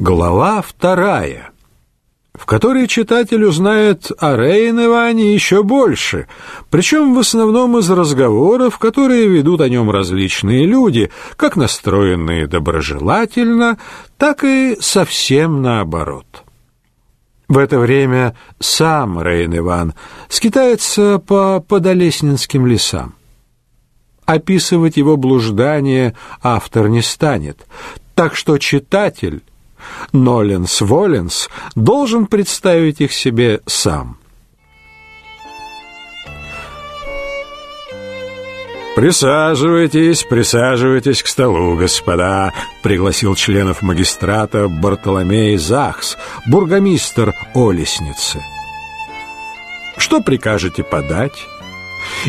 Глава вторая, в которой читатель узнает о Рейн Иване еще больше, причем в основном из разговоров, которые ведут о нем различные люди, как настроенные доброжелательно, так и совсем наоборот. В это время сам Рейн Иван скитается по подолеснинским лесам. Описывать его блуждание автор не станет, так что читатель Ноленс Воленс должен представить их себе сам. «Присаживайтесь, присаживайтесь к столу, господа», — пригласил членов магистрата Бартоломей Захс, бургомистр Олесницы. «Что прикажете подать?»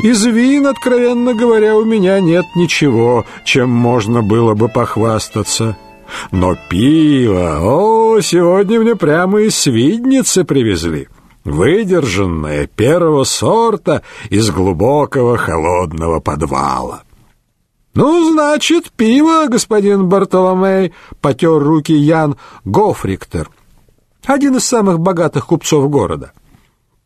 «Из вин, откровенно говоря, у меня нет ничего, чем можно было бы похвастаться». Но пиво, о, сегодня мне прямо из Свидницы привезли. Выдержанное первого сорта из глубокого холодного подвала. «Ну, значит, пиво, господин Бартоломей», — потер руки Ян Гофриктер, один из самых богатых купцов города.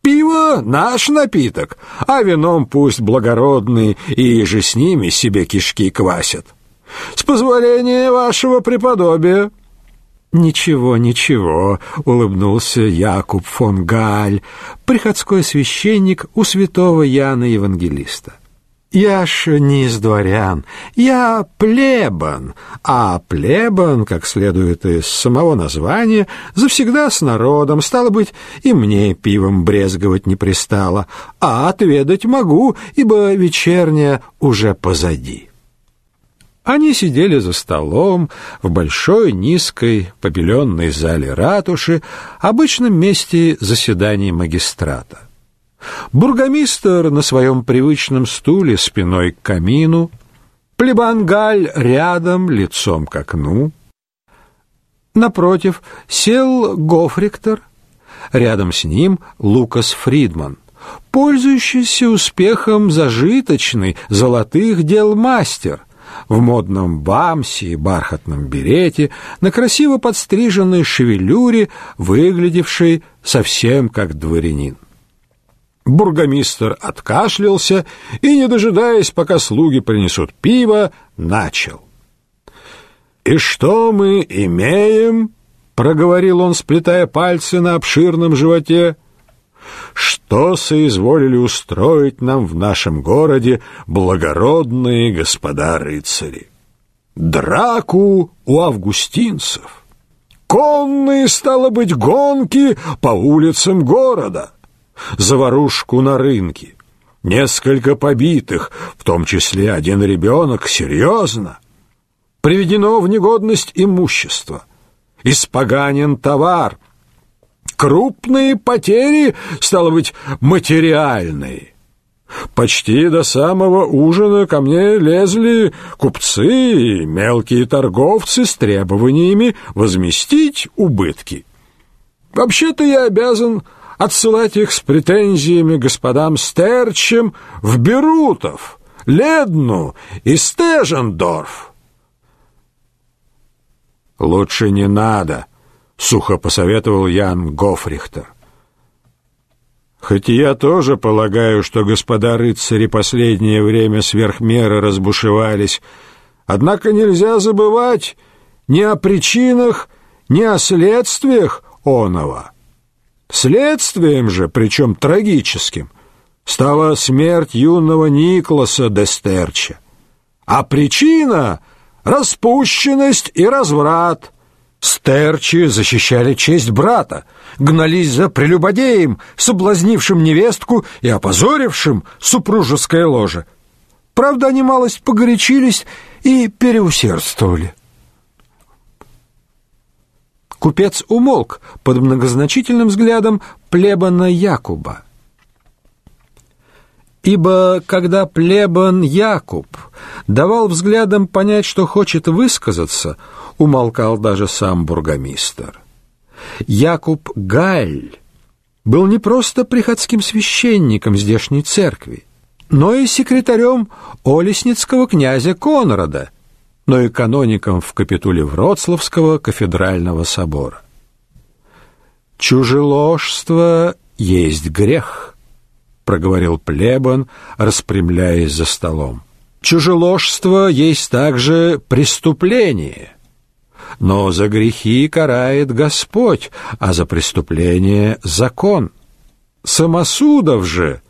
«Пиво — наш напиток, а вином пусть благородные и же с ними себе кишки квасят». С позволения вашего преподобия». «Ничего, ничего», — улыбнулся Якуб фон Галь, приходской священник у святого Яна Евангелиста. «Я ж не из дворян, я плебан, а плебан, как следует из самого названия, завсегда с народом, стало быть, и мне пивом брезговать не пристало, а отведать могу, ибо вечерняя уже позади». Они сидели за столом в большой низкой побеленной зале ратуши, обычном месте заседаний магистрата. Бургомистр на своем привычном стуле спиной к камину, плебангаль рядом, лицом к окну. Напротив сел гофриктор, рядом с ним Лукас Фридман, пользующийся успехом зажиточный золотых дел мастер — в модном бамсе и бархатном берете, на красиво подстриженной шевелюре, выглядевшей совсем как дворянин. Бургомистр откашлялся и, не дожидаясь, пока слуги принесут пиво, начал. «И что мы имеем?» — проговорил он, сплетая пальцы на обширном животе что соизволили устроить нам в нашем городе благородные господа рыцари. Драку у августинцев. Конные, стало быть, гонки по улицам города. Заварушку на рынке. Несколько побитых, в том числе один ребенок, серьезно. Приведено в негодность имущество. Испоганен товар — крупные потери, стало быть, материальные. Почти до самого ужина ко мне лезли купцы и мелкие торговцы с требованиями возместить убытки. Вообще-то я обязан отсылать их с претензиями господам Стерчем в Берутов, Ледну и Стежендорф. «Лучше не надо», — сухо посоветовал Ян Гофрихтер. «Хоть я тоже полагаю, что господа рыцари последнее время сверх меры разбушевались, однако нельзя забывать ни о причинах, ни о следствиях оного. Следствием же, причем трагическим, стала смерть юного Никласа Дестерча, а причина — распущенность и разврат — Стерчи защищали честь брата, гнались за прелюбодеем, соблазнившим невестку и опозорившим супружеское ложе. Правда, они малость погорячились и переусердствовали. Купец умолк под многозначительным взглядом плебана Якуба. Ибо когда плебан Якуб давал взглядом понять, что хочет высказаться, умолкал даже сам бургомистр. Якуб Галь был не просто приходским священником здешней церкви, но и секретарем Олесницкого князя Конрада, но и каноником в капитуле Вроцлавского кафедрального собора. «Чужеложство есть грех», — проговорил плебан, распрямляясь за столом. «Чужеложство есть также преступление». Но за грехи карает Господь, а за преступление — закон. Самосудов же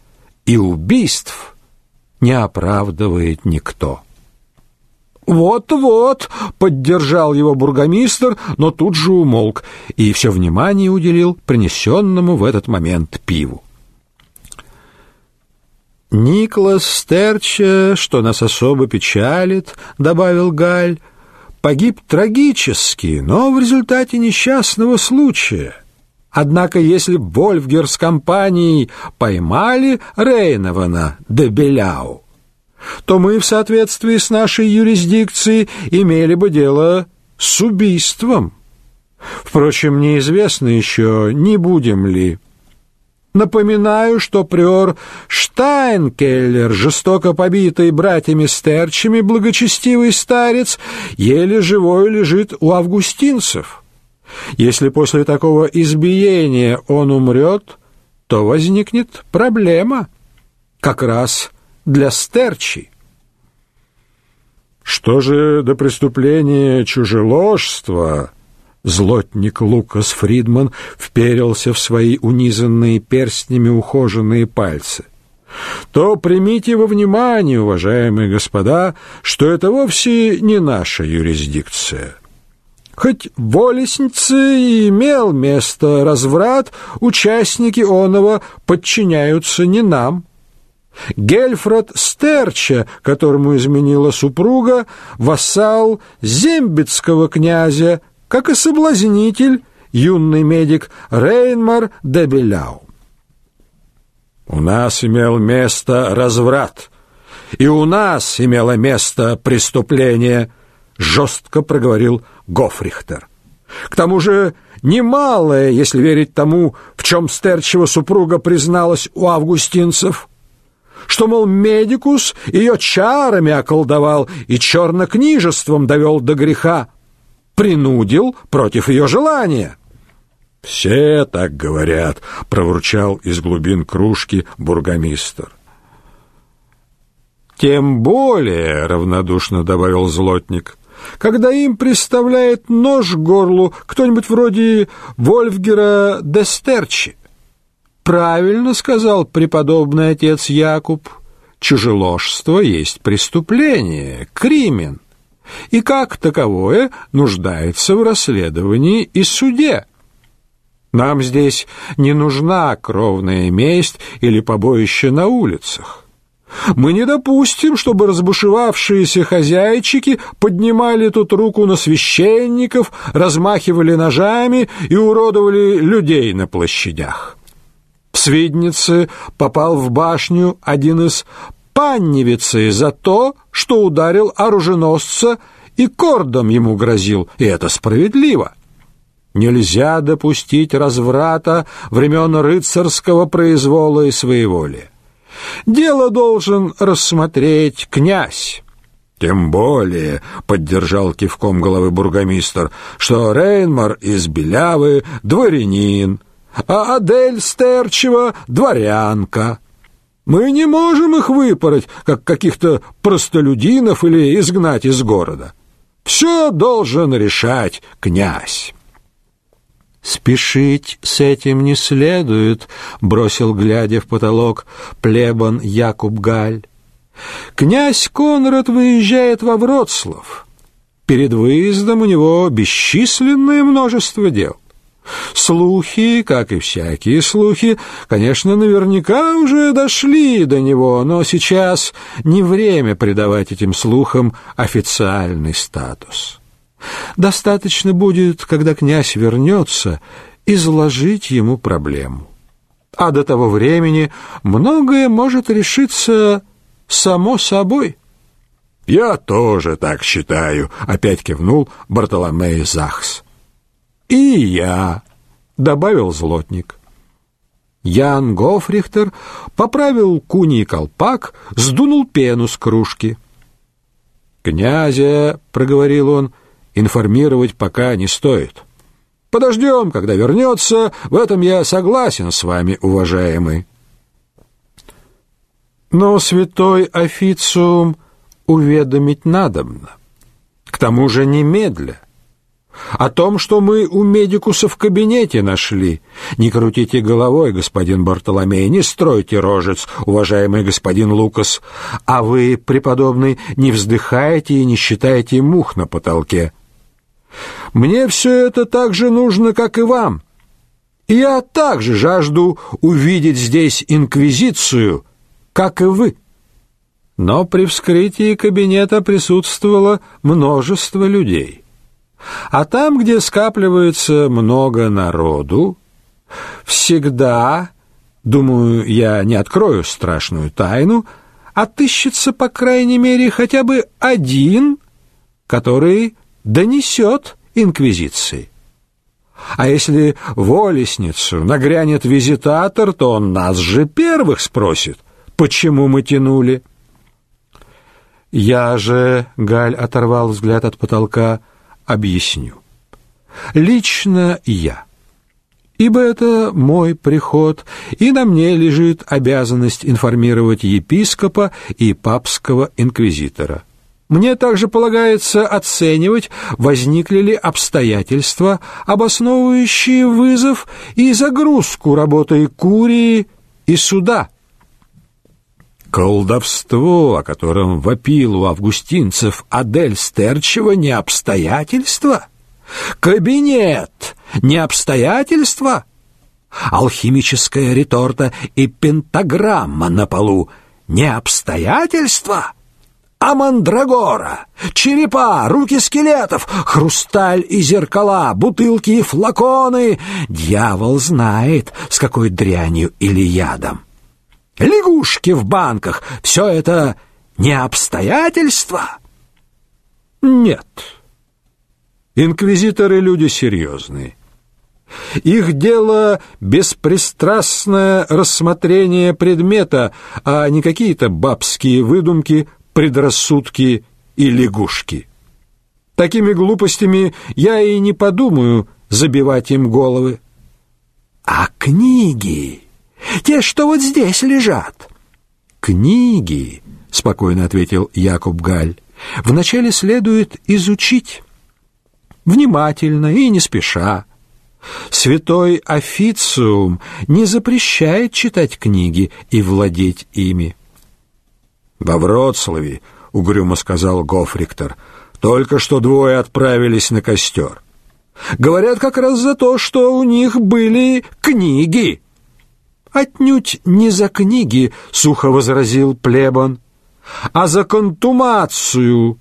и убийств не оправдывает никто. «Вот-вот», — поддержал его бургомистр, но тут же умолк и все внимание уделил принесенному в этот момент пиву. «Никлас Стерча, что нас особо печалит», — добавил Галь, — «погиб трагически, но в результате несчастного случая». Однако если б Вольфгер с компанией поймали Рейнована де Беляу, то мы в соответствии с нашей юрисдикцией имели бы дело с убийством. Впрочем, неизвестно еще, не будем ли. Напоминаю, что приор Штайнкеллер, жестоко побитый братьями Стерчами, благочестивый старец, еле живой лежит у августинцев. Если после такого избиения он умрет, то возникнет проблема. Как раз для Стерчи. Что же до преступления чужеложства? Злотник Лукас Фридман вперился в свои унизанные перстнями ухоженные пальцы. То примите во внимание, уважаемые господа, что это вовсе не наша юрисдикция. Хоть в и имел место разврат, участники оного подчиняются не нам. Гельфред Стерча, которому изменила супруга, вассал зембицкого князя, как и соблазнитель, юный медик Рейнмар де Беляу. У нас имел место разврат, и у нас имело место преступление, жестко проговорил Гофрихтер. К тому же немалое, если верить тому, в чем Стерчева супруга призналась у августинцев — что, мол, медикус ее чарами околдовал и чернокнижеством довел до греха, принудил против ее желания. «Все так говорят», — проворчал из глубин кружки бургомистр. «Тем более», — равнодушно добавил злотник, — «когда им представляет нож к горлу кто-нибудь вроде Вольфгера де Стерчи». Правильно сказал преподобный отец Якуб. Чужеложство есть преступление, кримен, и как таковое нуждается в расследовании и суде. Нам здесь не нужна кровная месть или побоище на улицах. Мы не допустим, чтобы разбушевавшиеся хозяйчики поднимали тут руку на священников, размахивали ножами и уродовали людей на площадях. В Свиднице попал в башню один из панневицей за то, что ударил оруженосца и кордом ему грозил, и это справедливо. Нельзя допустить разврата времен рыцарского произвола и своеволия. Дело должен рассмотреть князь. Тем более, поддержал кивком головы бургомистр, что Рейнмар из Белявы дворянин, а Адель Стерчева — дворянка. Мы не можем их выпороть, как каких-то простолюдинов или изгнать из города. Все должен решать князь. «Спешить с этим не следует», — бросил, глядя в потолок, плебан Якуб Галь. «Князь Конрад выезжает во Вроцлав. Перед выездом у него бесчисленное множество дел. Слухи, как и всякие слухи, конечно, наверняка уже дошли до него, но сейчас не время придавать этим слухам официальный статус. Достаточно будет, когда князь вернется, изложить ему проблему. А до того времени многое может решиться само собой. «Я тоже так считаю», — опять кивнул Бартоломей Захс. «И я», — добавил злотник. Ян Гофрихтер поправил куний колпак, сдунул пену с кружки. «Князя», — проговорил он, — «информировать пока не стоит». Подождем, когда вернется, в этом я согласен с вами, уважаемый. Но святой официум уведомить надобно. К тому же немедля. О том, что мы у медикуса в кабинете нашли. Не крутите головой, господин Бартоломей, не стройте рожец, уважаемый господин Лукас. А вы, преподобный, не вздыхаете и не считаете мух на потолке. Мне все это так же нужно, как и вам. И я также жажду увидеть здесь инквизицию, как и вы. Но при вскрытии кабинета присутствовало множество людей. А там, где скапливается много народу, всегда, думаю, я не открою страшную тайну, отыщется, по крайней мере, хотя бы один, который донесет инквизиции. А если в Олесницу нагрянет визитатор, то он нас же первых спросит, почему мы тянули. Я же, Галь оторвал взгляд от потолка, объясню. Лично я. Ибо это мой приход, и на мне лежит обязанность информировать епископа и папского инквизитора. Мне также полагается оценивать, возникли ли обстоятельства, обосновывающие вызов и загрузку работы курии и суда. Колдовство, о котором вопил у августинцев Адель Стерчева, не обстоятельства. Кабинет не обстоятельства. Алхимическая реторта и пентаграмма на полу не обстоятельства а мандрагора, черепа, руки скелетов, хрусталь и зеркала, бутылки и флаконы. Дьявол знает, с какой дрянью или ядом. Лягушки в банках — все это не обстоятельства? Нет. Инквизиторы — люди серьезные. Их дело — беспристрастное рассмотрение предмета, а не какие-то бабские выдумки предрассудки и лягушки. Такими глупостями я и не подумаю забивать им головы. А книги, те, что вот здесь лежат. Книги, спокойно ответил Якоб Галь. Вначале следует изучить внимательно и не спеша. Святой официум не запрещает читать книги и владеть ими. «Во Вроцлаве», — угрюмо сказал Гофриктор, — «только что двое отправились на костер. Говорят как раз за то, что у них были книги». «Отнюдь не за книги», — сухо возразил Плебан, — «а за контумацию»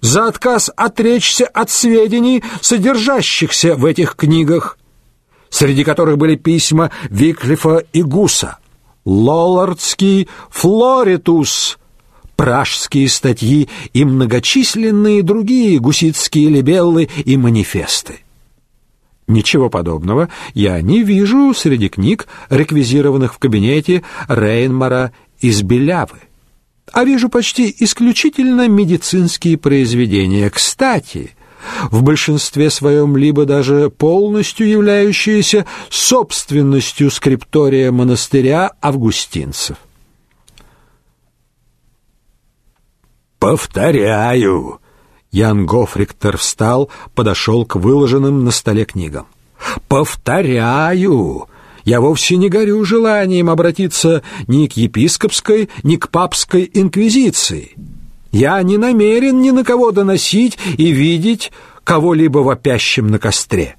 за отказ отречься от сведений, содержащихся в этих книгах, среди которых были письма Виклифа и Гуса. Лоллардский Флоритус, пражские статьи и многочисленные другие гуситские либеллы и манифесты. Ничего подобного я не вижу среди книг, реквизированных в кабинете Рейнмара из Белявы. А вижу почти исключительно медицинские произведения. Кстати, в большинстве своем либо даже полностью являющиеся собственностью скриптория монастыря августинцев. «Повторяю!» Ян Гофриктор встал, подошел к выложенным на столе книгам. «Повторяю!» Я вовсе не горю желанием обратиться ни к епископской, ни к папской инквизиции. Я не намерен ни на кого доносить и видеть кого-либо вопящим на костре.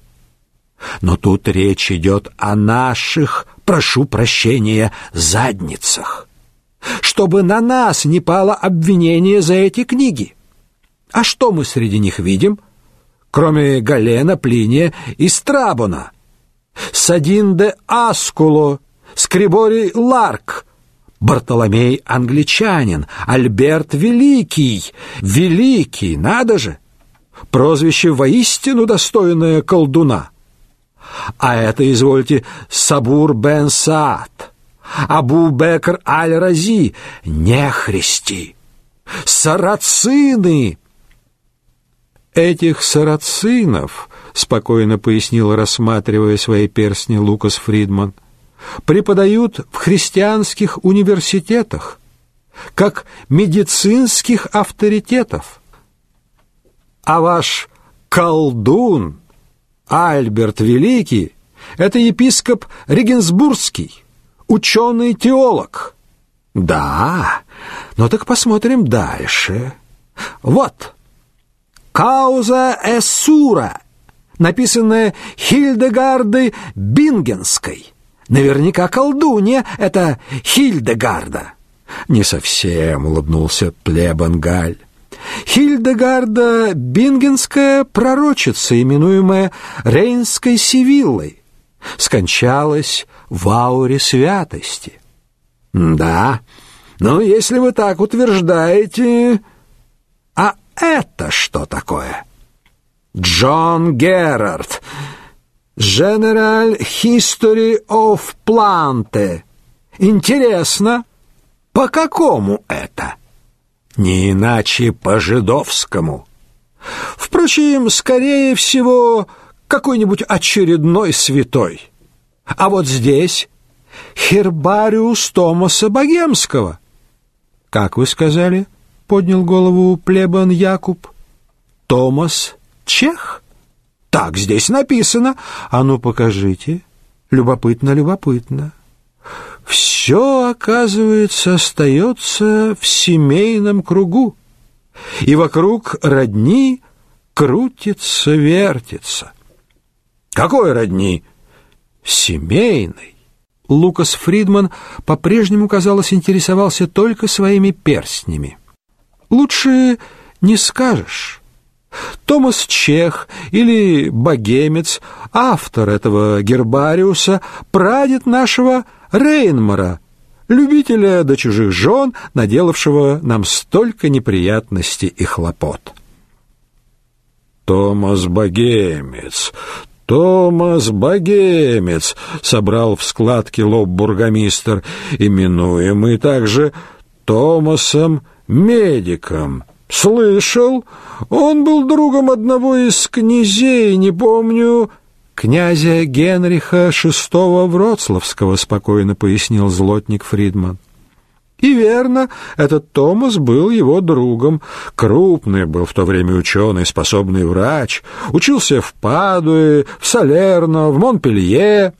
Но тут речь идет о наших, прошу прощения, задницах. Чтобы на нас не пало обвинение за эти книги. А что мы среди них видим? Кроме Галена, Плиния и Страбона. Садин де Аскуло, Скриборий Ларк, Бартоломей англичанин, Альберт Великий, Великий, надо же! Прозвище воистину достойное колдуна. А это, извольте, Сабур бен Саад, Абу Бекр аль-Рази, нехристи. Сарацины!» «Этих сарацинов», — спокойно пояснил, рассматривая свои перстни Лукас Фридман, «преподают в христианских университетах, как медицинских авторитетов. А ваш колдун Альберт Великий — это епископ Регенсбургский, ученый-теолог». «Да, ну так посмотрим дальше. Вот». «Кауза Эссура», написанная Хильдегардой Бингенской. Наверняка колдунья — это Хильдегарда. Не совсем улыбнулся Плебангаль. Хильдегарда Бингенская пророчица, именуемая Рейнской Сивиллой, скончалась в ауре святости. Да, но если вы так утверждаете... А это что такое? Джон Герард. General History of Plante. Интересно, по какому это? Не иначе по жидовскому. Впрочем, скорее всего, какой-нибудь очередной святой. А вот здесь Хербариус Томаса Богемского. Как вы сказали? — поднял голову плебан Якуб. «Томас Чех? Так здесь написано. А ну, покажите. Любопытно, любопытно. Все, оказывается, остается в семейном кругу. И вокруг родни крутится-вертится. Какой родни? Семейной. Лукас Фридман по-прежнему, казалось, интересовался только своими перстнями. Лучше не скажешь. Томас Чех или богемец, автор этого гербариуса, прадед нашего Рейнмара, любителя до чужих жен, наделавшего нам столько неприятностей и хлопот. Томас Богемец, Томас Богемец, собрал в складке лоб бургомистр, именуемый также Томасом медиком. Слышал, он был другом одного из князей, не помню, князя Генриха VI Вроцлавского, спокойно пояснил злотник Фридман. И верно, этот Томас был его другом. Крупный был в то время ученый, способный врач. Учился в Падуе, в Салерно, в Монпелье.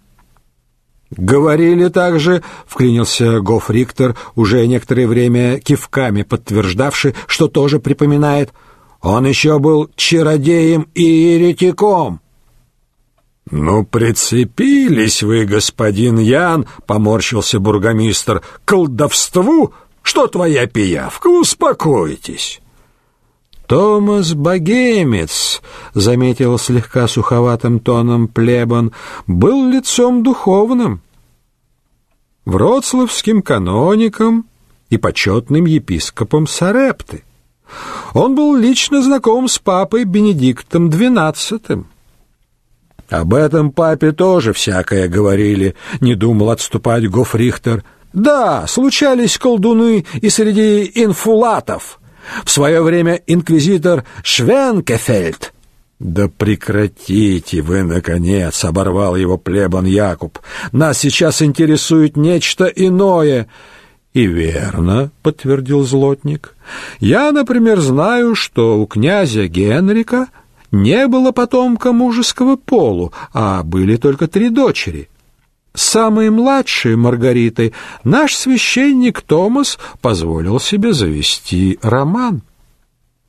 Говорили также, вклинился Гоф Риктор, уже некоторое время кивками подтверждавший, что тоже припоминает, он еще был чародеем и еретиком. «Ну, прицепились вы, господин Ян», — поморщился бургомистр, — «к колдовству? Что твоя пиявка? Успокойтесь». «Томас Богемец», — заметил слегка суховатым тоном плебан, — «был лицом духовным, вроцлавским каноником и почетным епископом Сарепты. Он был лично знаком с папой Бенедиктом XII». «Об этом папе тоже всякое говорили», — не думал отступать Гофрихтер. «Да, случались колдуны и среди инфулатов». В свое время инквизитор Швенкефельд «Да прекратите вы, наконец!» — оборвал его плебан Якуб. «Нас сейчас интересует нечто иное!» «И верно», — подтвердил злотник. «Я, например, знаю, что у князя Генрика не было потомка мужеского полу, а были только три дочери самой младшей Маргаритой, наш священник Томас позволил себе завести роман.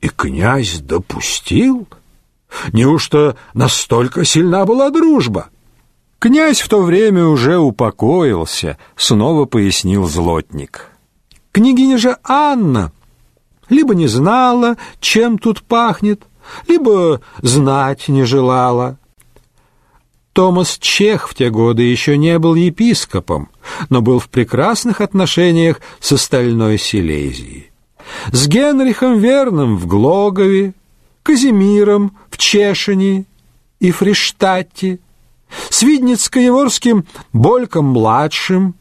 И князь допустил? Неужто настолько сильна была дружба? Князь в то время уже упокоился, снова пояснил злотник. Княгиня же Анна либо не знала, чем тут пахнет, либо знать не желала. Томас Чех в те годы еще не был епископом, но был в прекрасных отношениях с остальной Силезией. С Генрихом Верным в Глогове, Казимиром в Чешине и Фриштадте, с Видницко-Еворским Больком-младшим,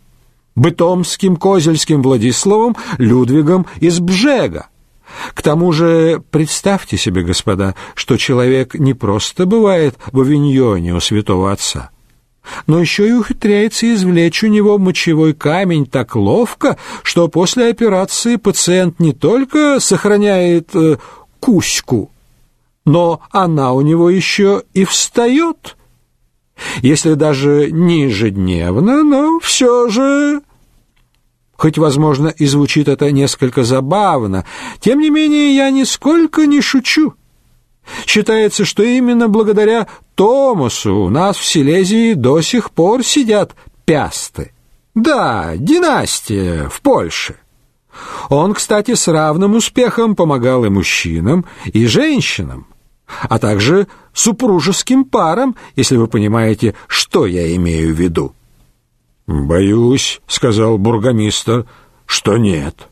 Бытомским Козельским Владиславом Людвигом из Бжега, К тому же, представьте себе, господа, что человек не просто бывает в авиньоне у святого отца, но еще и ухитряется извлечь у него мочевой камень так ловко, что после операции пациент не только сохраняет э, куську, но она у него еще и встает. Если даже не ежедневно, но все же Хоть, возможно, и звучит это несколько забавно, тем не менее я нисколько не шучу. Считается, что именно благодаря Томасу у нас в Силезии до сих пор сидят пясты. Да, династия в Польше. Он, кстати, с равным успехом помогал и мужчинам, и женщинам, а также супружеским парам, если вы понимаете, что я имею в виду. «Боюсь», — сказал бургомистр, — «что нет».